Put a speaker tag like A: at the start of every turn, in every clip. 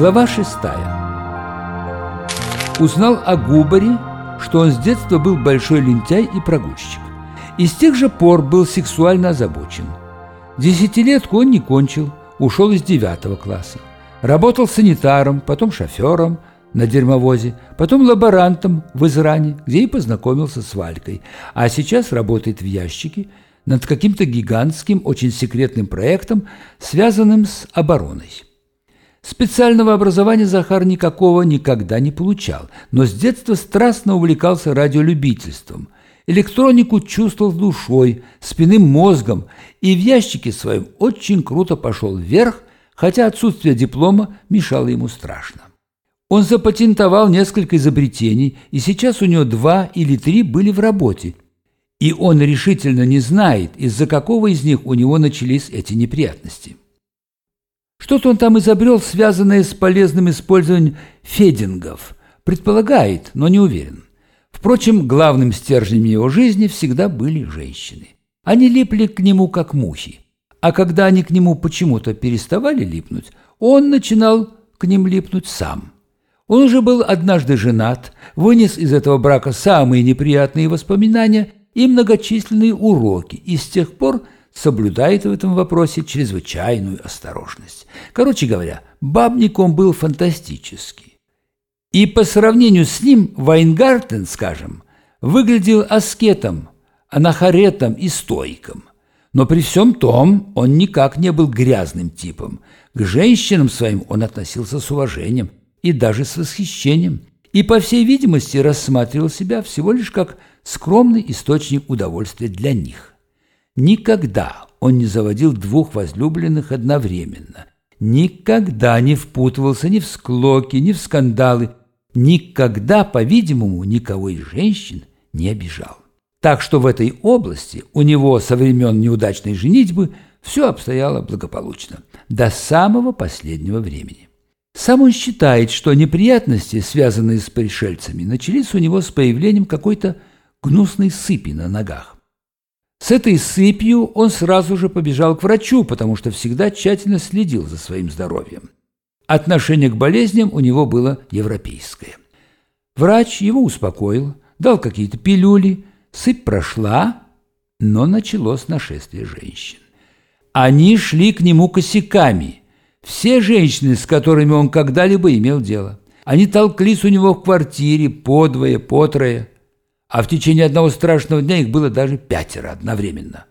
A: Глава шестая. Узнал о Губаре, что он с детства был большой лентяй и прогульщик. И с тех же пор был сексуально озабочен. Десятилетку он не кончил, ушел из девятого класса. Работал санитаром, потом шофером на дерьмовозе, потом лаборантом в Изране, где и познакомился с Валькой. А сейчас работает в ящике над каким-то гигантским, очень секретным проектом, связанным с обороной. Специального образования Захар никакого никогда не получал, но с детства страстно увлекался радиолюбительством. Электронику чувствовал душой, спинным мозгом и в ящике своем очень круто пошел вверх, хотя отсутствие диплома мешало ему страшно. Он запатентовал несколько изобретений, и сейчас у него два или три были в работе. И он решительно не знает, из-за какого из них у него начались эти неприятности. Что-то он там изобрел, связанное с полезным использованием федингов. Предполагает, но не уверен. Впрочем, главным стержнем его жизни всегда были женщины. Они липли к нему, как мухи. А когда они к нему почему-то переставали липнуть, он начинал к ним липнуть сам. Он уже был однажды женат, вынес из этого брака самые неприятные воспоминания и многочисленные уроки, и с тех пор – соблюдает в этом вопросе чрезвычайную осторожность. Короче говоря, бабник он был фантастический. И по сравнению с ним Вайнгартен, скажем, выглядел аскетом, анахаретом и стойком. Но при всем том он никак не был грязным типом. К женщинам своим он относился с уважением и даже с восхищением. И, по всей видимости, рассматривал себя всего лишь как скромный источник удовольствия для них. Никогда он не заводил двух возлюбленных одновременно. Никогда не впутывался ни в склоки, ни в скандалы. Никогда, по-видимому, никого из женщин не обижал. Так что в этой области у него со времен неудачной женитьбы все обстояло благополучно, до самого последнего времени. Сам он считает, что неприятности, связанные с пришельцами, начались у него с появлением какой-то гнусной сыпи на ногах. С этой сыпью он сразу же побежал к врачу, потому что всегда тщательно следил за своим здоровьем. Отношение к болезням у него было европейское. Врач его успокоил, дал какие-то пилюли, сыпь прошла, но началось нашествие женщин. Они шли к нему косяками. Все женщины, с которыми он когда-либо имел дело. Они толклись у него в квартире подвое, потрое а в течение одного страшного дня их было даже пятеро одновременно.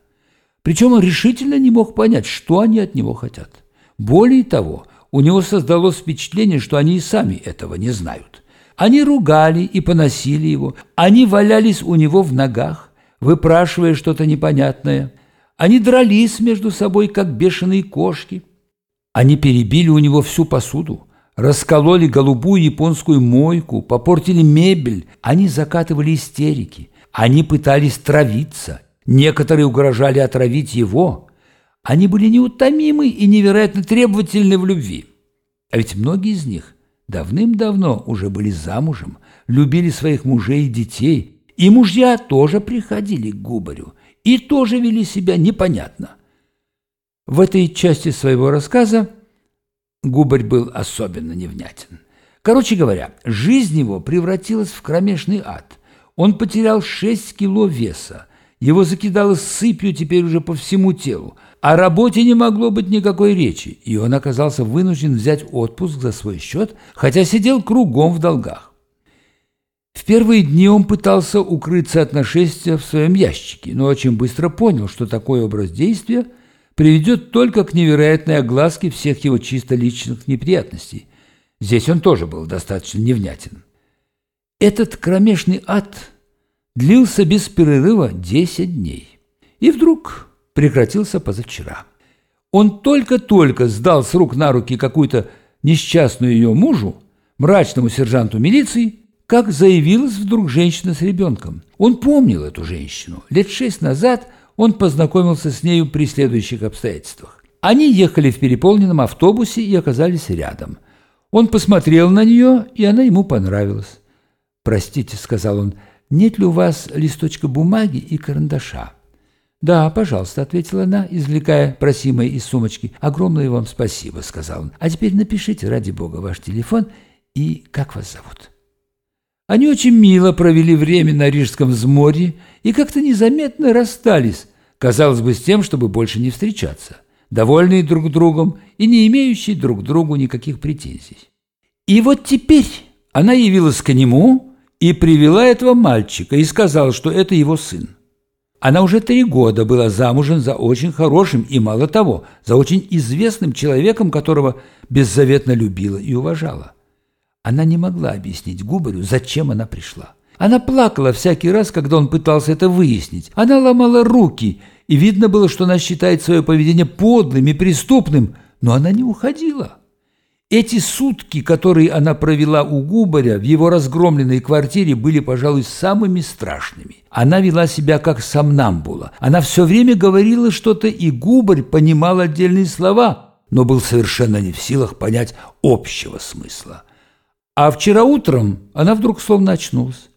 A: Причем он решительно не мог понять, что они от него хотят. Более того, у него создалось впечатление, что они и сами этого не знают. Они ругали и поносили его, они валялись у него в ногах, выпрашивая что-то непонятное. Они дрались между собой, как бешеные кошки. Они перебили у него всю посуду, раскололи голубую японскую мойку, попортили мебель. Они закатывали истерики. Они пытались травиться. Некоторые угрожали отравить его. Они были неутомимы и невероятно требовательны в любви. А ведь многие из них давным-давно уже были замужем, любили своих мужей и детей, и мужья тоже приходили к Губарю и тоже вели себя непонятно. В этой части своего рассказа Губарь был особенно невнятен. Короче говоря, жизнь его превратилась в кромешный ад. Он потерял 6 кило веса. Его закидало сыпью теперь уже по всему телу. О работе не могло быть никакой речи, и он оказался вынужден взять отпуск за свой счет, хотя сидел кругом в долгах. В первые дни он пытался укрыться от нашествия в своем ящике, но очень быстро понял, что такой образ действия – приведет только к невероятной огласке всех его чисто личных неприятностей. Здесь он тоже был достаточно невнятен. Этот кромешный ад длился без перерыва 10 дней. И вдруг прекратился позавчера. Он только-только сдал с рук на руки какую-то несчастную ее мужу, мрачному сержанту милиции, как заявилась вдруг женщина с ребенком. Он помнил эту женщину. Лет шесть назад – он познакомился с нею при следующих обстоятельствах. Они ехали в переполненном автобусе и оказались рядом. Он посмотрел на нее, и она ему понравилась. «Простите», — сказал он, — «нет ли у вас листочка бумаги и карандаша?» «Да, пожалуйста», — ответила она, извлекая просимое из сумочки. «Огромное вам спасибо», — сказал он. «А теперь напишите, ради бога, ваш телефон и как вас зовут». Они очень мило провели время на Рижском взморье и как-то незаметно расстались, казалось бы, с тем, чтобы больше не встречаться, довольные друг другом и не имеющие друг другу никаких претензий. И вот теперь она явилась к нему и привела этого мальчика и сказала, что это его сын. Она уже три года была замужем за очень хорошим и, мало того, за очень известным человеком, которого беззаветно любила и уважала. Она не могла объяснить Губарю, зачем она пришла. Она плакала всякий раз, когда он пытался это выяснить. Она ломала руки, и видно было, что она считает свое поведение подлым и преступным, но она не уходила. Эти сутки, которые она провела у Губаря в его разгромленной квартире, были, пожалуй, самыми страшными. Она вела себя как сомнамбула. Она все время говорила что-то, и Губарь понимал отдельные слова, но был совершенно не в силах понять общего смысла. А вчера утром она вдруг словно очнулась.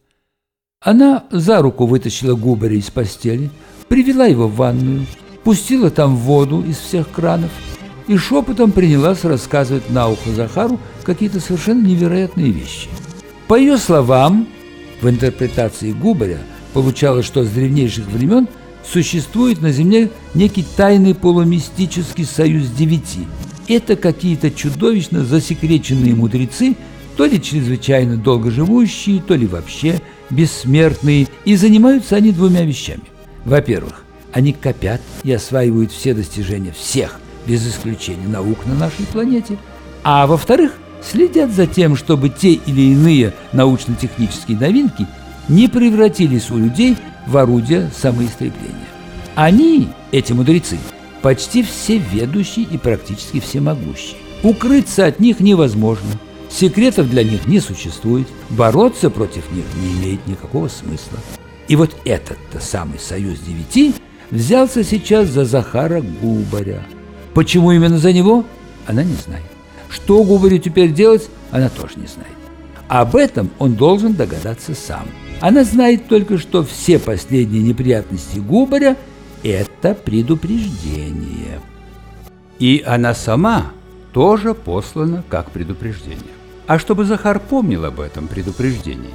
A: Она за руку вытащила Губаря из постели, привела его в ванную, пустила там воду из всех кранов – и шепотом принялась рассказывать на ухо Захару какие-то совершенно невероятные вещи. По ее словам, в интерпретации Губаря получалось, что с древнейших времен существует на Земле некий тайный полумистический союз девяти. Это какие-то чудовищно засекреченные мудрецы, то ли чрезвычайно долго живущие, то ли вообще бессмертные, и занимаются они двумя вещами. Во-первых, они копят и осваивают все достижения всех – без исключения наук на нашей планете, а во-вторых, следят за тем, чтобы те или иные научно-технические новинки не превратились у людей в орудие самоистребления. Они, эти мудрецы, почти все ведущие и практически всемогущие. Укрыться от них невозможно, секретов для них не существует, бороться против них не имеет никакого смысла. И вот этот-то самый Союз Девяти взялся сейчас за Захара Губаря – Почему именно за него, она не знает. Что Губарю теперь делать, она тоже не знает. Об этом он должен догадаться сам. Она знает только, что все последние неприятности Губаря – это предупреждение. И она сама тоже послана как предупреждение. А чтобы Захар помнил об этом предупреждении,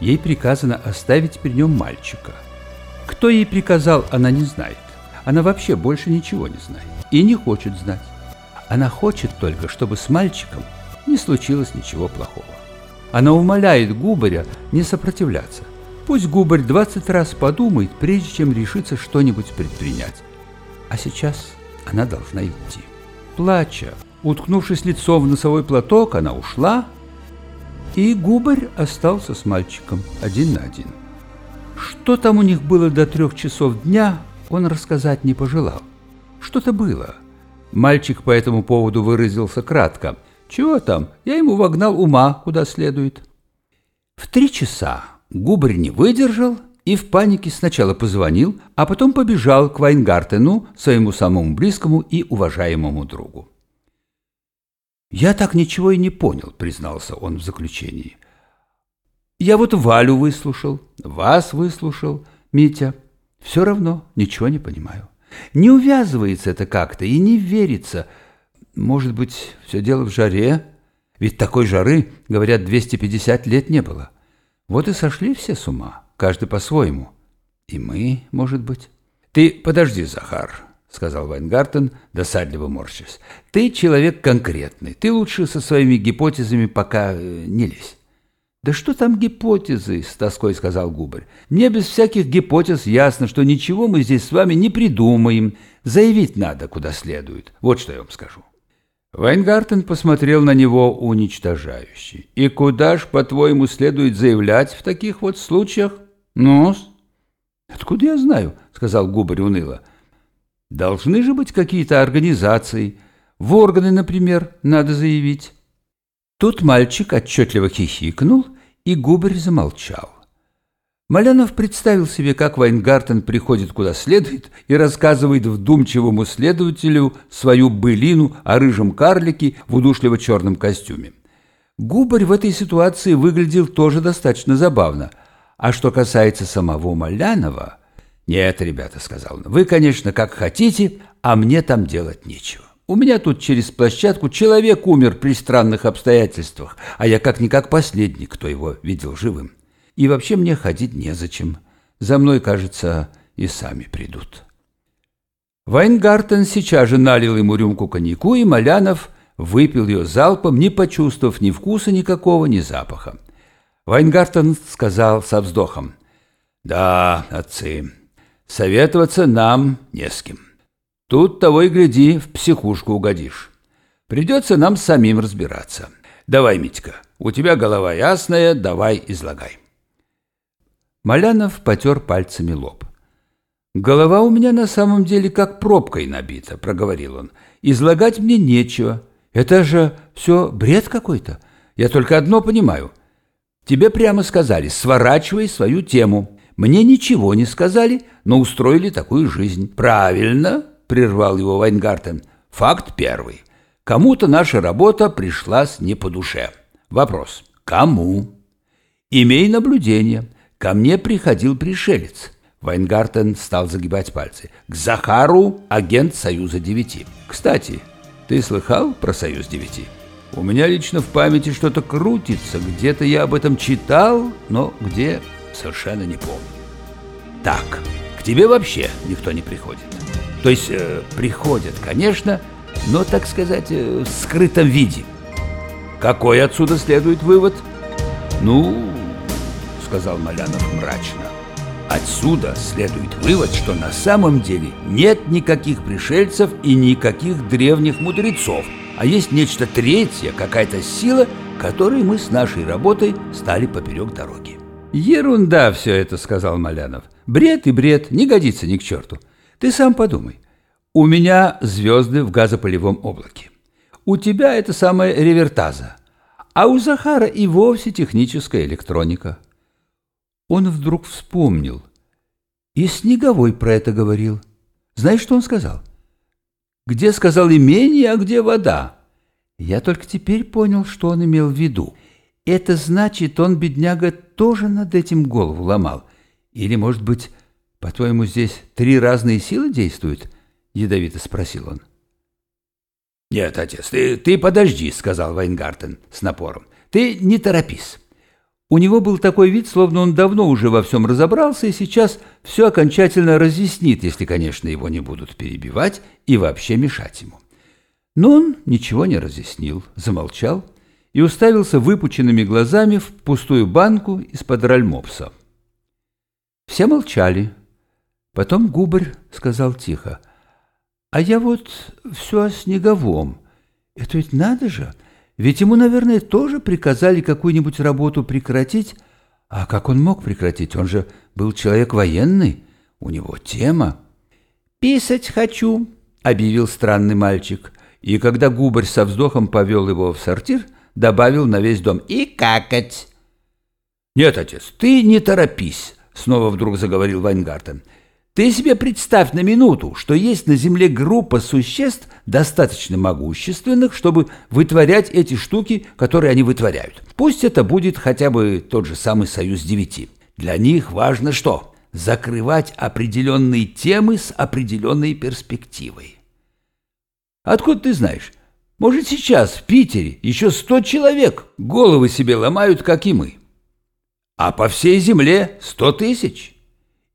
A: ей приказано оставить при нем мальчика. Кто ей приказал, она не знает. Она вообще больше ничего не знает и не хочет знать. Она хочет только, чтобы с мальчиком не случилось ничего плохого. Она умоляет Губаря не сопротивляться. Пусть Губарь двадцать раз подумает, прежде чем решиться что-нибудь предпринять. А сейчас она должна идти. Плача, уткнувшись лицом в носовой платок, она ушла, и Губарь остался с мальчиком один на один. Что там у них было до трех часов дня, он рассказать не пожелал. Что-то было. Мальчик по этому поводу выразился кратко. «Чего там? Я ему вогнал ума куда следует». В три часа Губарь не выдержал и в панике сначала позвонил, а потом побежал к Вайнгартену, своему самому близкому и уважаемому другу. «Я так ничего и не понял», — признался он в заключении. «Я вот Валю выслушал, вас выслушал, Митя. Все равно ничего не понимаю». Не увязывается это как-то и не верится. Может быть, все дело в жаре? Ведь такой жары, говорят, 250 лет не было. Вот и сошли все с ума, каждый по-своему. И мы, может быть. Ты подожди, Захар, — сказал Вайнгартен, досадливо морщась. «Ты человек конкретный. Ты лучше со своими гипотезами пока э, не лезь. «Да что там гипотезы?» – с тоской сказал Губарь. «Мне без всяких гипотез ясно, что ничего мы здесь с вами не придумаем. Заявить надо куда следует. Вот что я вам скажу». Вайнгартен посмотрел на него уничтожающе. «И куда ж, по-твоему, следует заявлять в таких вот случаях?» ну? «Откуда я знаю?» – сказал Губарь уныло. «Должны же быть какие-то организации. В органы, например, надо заявить». Тут мальчик отчетливо хихикнул, и Губарь замолчал. Малянов представил себе, как Вайнгартен приходит куда следует и рассказывает вдумчивому следователю свою былину о рыжем карлике в удушливо черном костюме. Губарь в этой ситуации выглядел тоже достаточно забавно. А что касается самого Малянова, «Нет, ребята», — сказал он, — «вы, конечно, как хотите, а мне там делать нечего. У меня тут через площадку человек умер при странных обстоятельствах, а я как-никак последний, кто его видел живым. И вообще мне ходить незачем. За мной, кажется, и сами придут». Вайнгартен сейчас же налил ему рюмку коньяку, и Малянов выпил ее залпом, не почувствовав ни вкуса никакого, ни запаха. Вайнгартен сказал со вздохом, «Да, отцы, советоваться нам не с кем. Тут того и гляди, в психушку угодишь. Придется нам самим разбираться. Давай, Митька, у тебя голова ясная, давай излагай». Малянов потер пальцами лоб. «Голова у меня на самом деле как пробкой набита», — проговорил он. «Излагать мне нечего. Это же все бред какой-то. Я только одно понимаю. Тебе прямо сказали, сворачивай свою тему. Мне ничего не сказали, но устроили такую жизнь». «Правильно», — прервал его Вайнгартен. «Факт первый. Кому-то наша работа пришлась не по душе. Вопрос. Кому?» «Имей наблюдение. Ко мне приходил пришелец». Вайнгартен стал загибать пальцы. «К Захару агент Союза Девяти. Кстати, ты слыхал про Союз Девяти? У меня лично в памяти что-то крутится. Где-то я об этом читал, но где совершенно не помню. Так, к тебе вообще никто не приходит. То есть э, приходят, конечно, но, так сказать, э, в скрытом виде. Какой отсюда следует вывод? Ну, сказал Малянов мрачно. Отсюда следует вывод, что на самом деле нет никаких пришельцев и никаких древних мудрецов, а есть нечто третье, какая-то сила, которой мы с нашей работой стали поперек дороги. «Ерунда все это», — сказал Малянов. «Бред и бред, не годится ни к черту. Ты сам подумай. У меня звезды в газопылевом облаке. У тебя это самая ревертаза, а у Захара и вовсе техническая электроника». Он вдруг вспомнил. И Снеговой про это говорил. Знаешь, что он сказал? Где, сказал, имение, а где вода? Я только теперь понял, что он имел в виду. Это значит, он, бедняга, тоже над этим голову ломал. Или, может быть, по-твоему, здесь три разные силы действуют? Ядовито спросил он. «Нет, отец, ты, ты подожди», — сказал Вайнгартен с напором. «Ты не торопись. У него был такой вид, словно он давно уже во всем разобрался и сейчас все окончательно разъяснит, если, конечно, его не будут перебивать и вообще мешать ему. Но он ничего не разъяснил, замолчал и уставился выпученными глазами в пустую банку из-под ральмопса. Все молчали. Потом Губарь сказал тихо, «А я вот все о Снеговом. Это ведь надо же!» Ведь ему, наверное, тоже приказали какую-нибудь работу прекратить. А как он мог прекратить? Он же был человек военный. У него тема. «Писать хочу», — объявил странный мальчик. И когда губарь со вздохом повел его в сортир, добавил на весь дом «и какать». «Нет, отец, ты не торопись», — снова вдруг заговорил Вайнгартен. Ты себе представь на минуту, что есть на Земле группа существ, достаточно могущественных, чтобы вытворять эти штуки, которые они вытворяют. Пусть это будет хотя бы тот же самый Союз Девяти. Для них важно что? Закрывать определенные темы с определенной перспективой. Откуда ты знаешь? Может, сейчас в Питере еще сто человек головы себе ломают, как и мы. А по всей земле сто тысяч.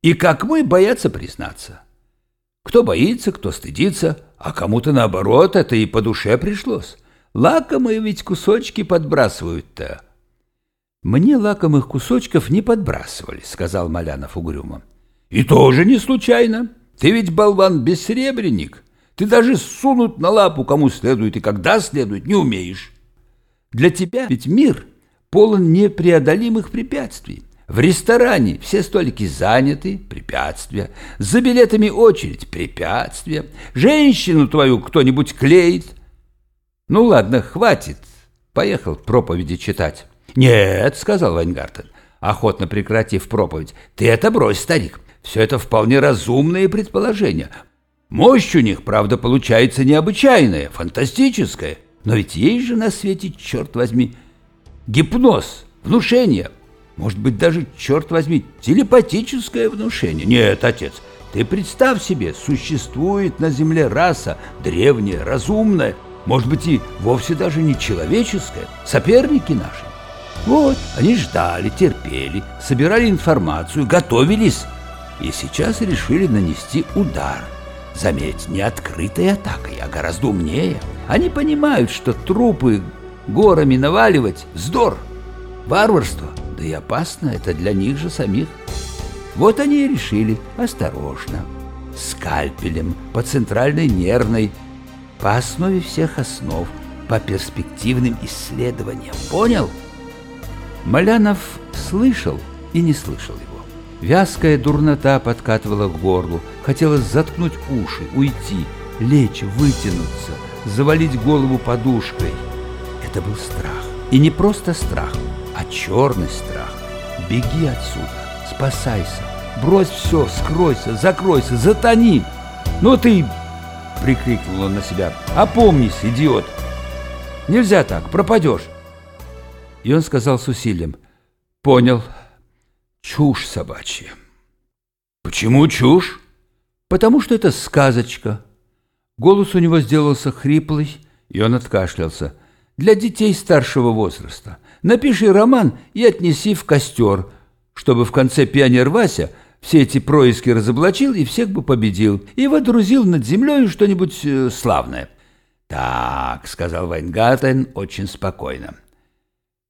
A: И как мы боятся признаться. Кто боится, кто стыдится, а кому-то наоборот это и по душе пришлось. Лакомые ведь кусочки подбрасывают-то. Мне лакомых кусочков не подбрасывали, сказал Малянов угрюмо. И тоже не случайно. Ты ведь, болван, бессребренник. Ты даже сунуть на лапу кому следует и когда следует не умеешь. Для тебя ведь мир полон непреодолимых препятствий. В ресторане все столики заняты, препятствия. За билетами очередь, препятствия. Женщину твою кто-нибудь клеит. Ну ладно, хватит. Поехал проповеди читать. Нет, сказал Вайнгартен, охотно прекратив проповедь. Ты это брось, старик. Все это вполне разумные предположения. Мощь у них, правда, получается необычайная, фантастическая. Но ведь есть же на свете, черт возьми, гипноз, внушение –
B: Может быть, даже, черт возьми, телепатическое внушение? Нет, отец, ты представь себе, существует на Земле раса, древняя, разумная, может быть, и вовсе даже не человеческая, соперники наши. Вот, они ждали, терпели, собирали информацию, готовились, и сейчас решили нанести удар. Заметь, не открытой атакой, а гораздо умнее. Они понимают, что трупы горами наваливать – вздор, варварство, да и опасно это для них же самих. Вот они и решили осторожно, скальпелем, по центральной нервной, по основе всех основ, по перспективным исследованиям. Понял? Малянов слышал и не слышал его. Вязкая дурнота подкатывала к горлу. Хотелось заткнуть уши, уйти, лечь, вытянуться, завалить голову подушкой. Это был страх. И не просто страх, а черный страх. Беги отсюда, спасайся, брось все, скройся, закройся, затони. Ну ты, прикрикнул он на себя, опомнись, идиот. Нельзя так, пропадешь. И он сказал с усилием, понял, Чушь собачья. Почему чушь? Потому что это сказочка. Голос у него сделался хриплый, и он откашлялся. Для детей старшего возраста. Напиши роман и отнеси в костер, чтобы в конце пионер Вася все эти происки разоблачил и всех бы победил, и водрузил над землей что-нибудь э, славное. «Так», — сказал Вайнгартен очень спокойно.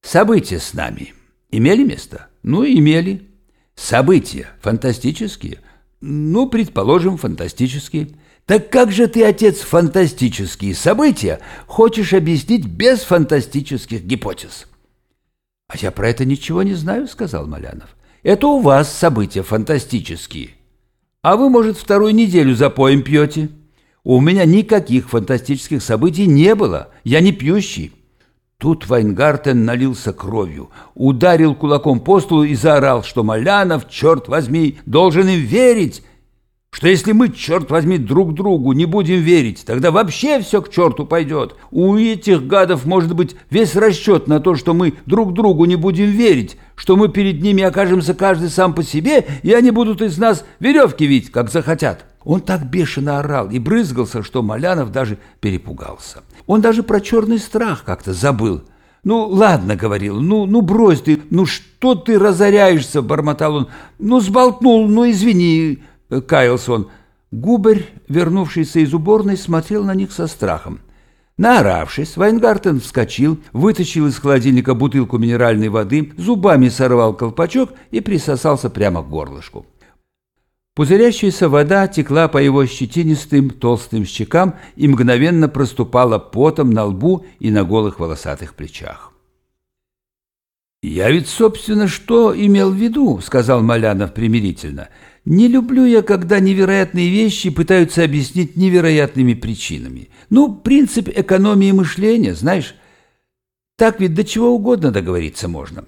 B: «События с нами имели место?» Ну, имели. События фантастические. Ну, предположим, фантастические. Так как же ты, отец, фантастические события хочешь объяснить без фантастических гипотез? А я про это ничего не знаю, сказал Малянов. Это у вас события фантастические. А вы, может, вторую неделю запоем пьете? У меня никаких фантастических событий не было. Я не пьющий. Тут Вайнгартен налился кровью, ударил кулаком по столу и заорал, что Малянов, черт возьми, должен им верить, что если мы, черт возьми, друг другу не будем верить, тогда вообще все к черту пойдет. У этих гадов может быть весь расчет на то, что мы друг другу не будем верить, что мы перед ними окажемся каждый сам по себе, и они будут из нас веревки видеть, как захотят. Он так бешено орал и брызгался, что Малянов даже перепугался. Он даже про черный страх как-то забыл. «Ну, ладно», — говорил, «ну, ну брось ты, ну что ты разоряешься?» — бормотал он. «Ну, сболтнул, ну, извини», — каялся он. Губарь, вернувшийся из уборной, смотрел на них со страхом. Наоравшись, Вайнгартен вскочил, вытащил из холодильника бутылку минеральной воды, зубами сорвал колпачок и присосался прямо к горлышку. Пузырящаяся вода текла по его щетинистым толстым щекам и мгновенно проступала потом на лбу и на голых волосатых плечах. «Я ведь, собственно, что имел в виду?» — сказал Малянов примирительно. «Не люблю я, когда невероятные вещи пытаются объяснить невероятными причинами. Ну, принцип экономии мышления, знаешь. Так ведь до чего угодно договориться можно.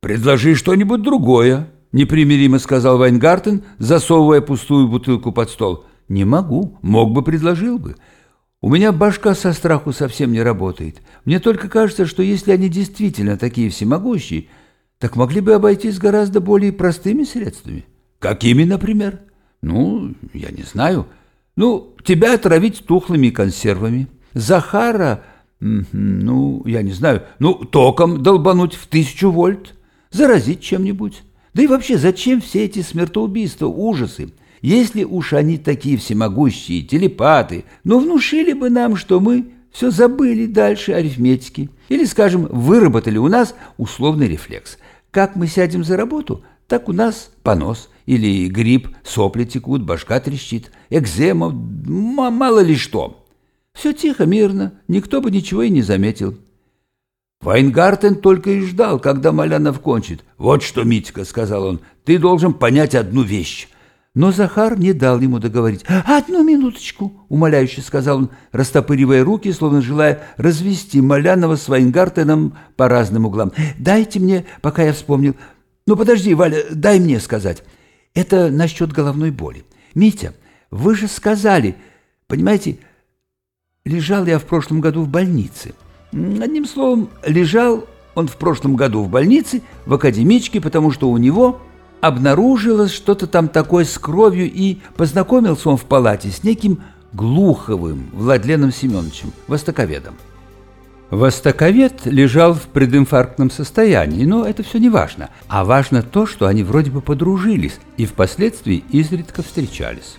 B: Предложи что-нибудь другое». — непримиримо сказал Вайнгартен, засовывая пустую бутылку под стол. «Не могу. Мог бы, предложил бы. У меня башка со страху совсем не работает. Мне только кажется, что если они действительно такие всемогущие, так могли бы обойтись гораздо более простыми средствами. Какими, например? Ну, я не знаю. Ну, тебя отравить тухлыми консервами. Захара, ну, я не знаю, ну, током долбануть в тысячу вольт. Заразить чем-нибудь. Да и вообще, зачем все эти смертоубийства, ужасы? Если уж они такие всемогущие, телепаты, но внушили бы нам, что мы все забыли дальше арифметики. Или, скажем, выработали у нас условный рефлекс. Как мы сядем за работу, так у нас понос. Или грипп, сопли текут, башка трещит, экзема, мало ли что. Все тихо, мирно, никто бы ничего и не заметил. Вайнгартен только и ждал, когда Малянов кончит. «Вот что, Митька», — сказал он, — «ты должен понять одну вещь». Но Захар не дал ему договорить. «Одну минуточку», — умоляюще сказал он, растопыривая руки, словно желая развести Малянова с Вайнгартеном по разным углам. «Дайте мне, пока я вспомнил. Ну, подожди, Валя, дай мне сказать. Это насчет головной боли. Митя, вы же сказали, понимаете, лежал я в прошлом году в больнице». Одним словом, лежал Он в прошлом году в больнице, в академичке, потому что у него обнаружилось что-то там такое с кровью, и познакомился он в палате с неким Глуховым Владленом Семеновичем, востоковедом. Востоковед лежал в прединфарктном состоянии, но это все не важно. А важно то, что они вроде бы подружились и впоследствии изредка встречались.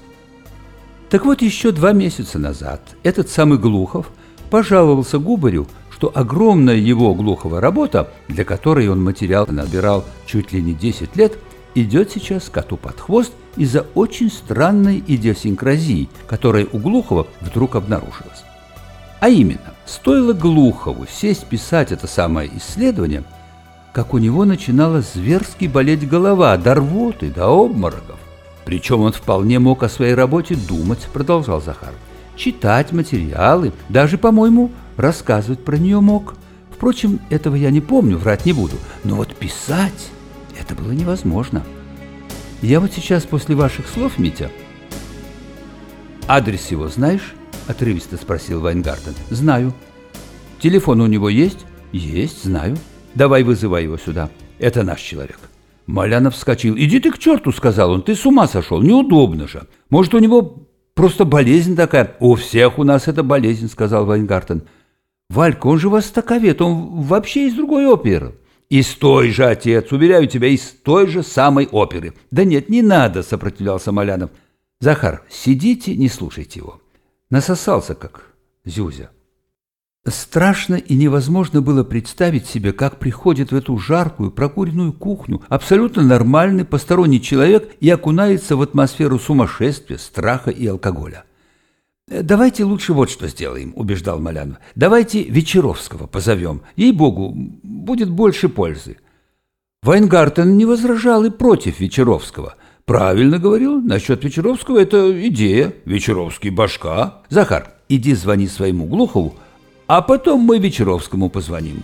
B: Так вот, еще два месяца назад этот самый Глухов пожаловался Губарю, что огромная его Глухова работа, для которой он материал набирал чуть ли не 10 лет, идет сейчас коту под хвост из-за очень странной идиосинкразии, которая у Глухова вдруг обнаружилась. А именно, стоило Глухову сесть писать это самое исследование, как у него начинала зверски болеть голова, до рвоты, до обмороков. Причем он вполне мог о своей работе думать, продолжал Захар. Читать материалы, даже, по-моему, рассказывать про нее мог. Впрочем, этого я не помню, врать не буду. Но вот писать это было невозможно. Я вот сейчас после ваших слов, Митя... Адрес его знаешь? Отрывисто спросил Вайнгартен. Знаю. Телефон у него есть? Есть, знаю. Давай вызывай его сюда. Это наш человек. Малянов вскочил. «Иди ты к черту!» — сказал он. «Ты с ума сошел! Неудобно же! Может, у него просто болезнь такая?» «У всех у нас это болезнь», — сказал Вайнгартен. «Валька, он же востоковед, он вообще из другой оперы». «Из той же, отец, уверяю тебя, из той же самой оперы». «Да нет, не надо», — сопротивлялся Малянов. «Захар, сидите, не слушайте его». Насосался, как Зюзя. Страшно и невозможно было представить себе, как приходит в эту жаркую, прокуренную кухню абсолютно нормальный посторонний человек и окунается в атмосферу сумасшествия, страха и алкоголя. «Давайте лучше вот что сделаем», – убеждал Малянов. «Давайте Вечеровского позовем. Ей-богу, будет больше пользы». Вайнгартен не возражал и против Вечеровского. Правильно говорил, насчет Вечеровского это идея. Вечеровский башка. Захар, иди звони своему Глухову, а потом мы Вечеровскому позвоним.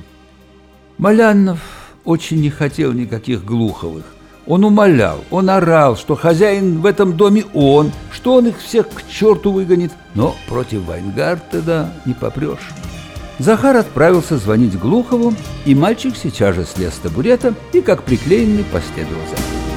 B: Малянов очень не хотел никаких Глуховых. Он умолял, он орал, что хозяин в этом доме он, что он их всех к черту выгонит. Но против Вайнгартена не попрешь. Захар отправился звонить Глухову, и мальчик сейчас же слез с табурета и, как приклеенный, последовал за ним.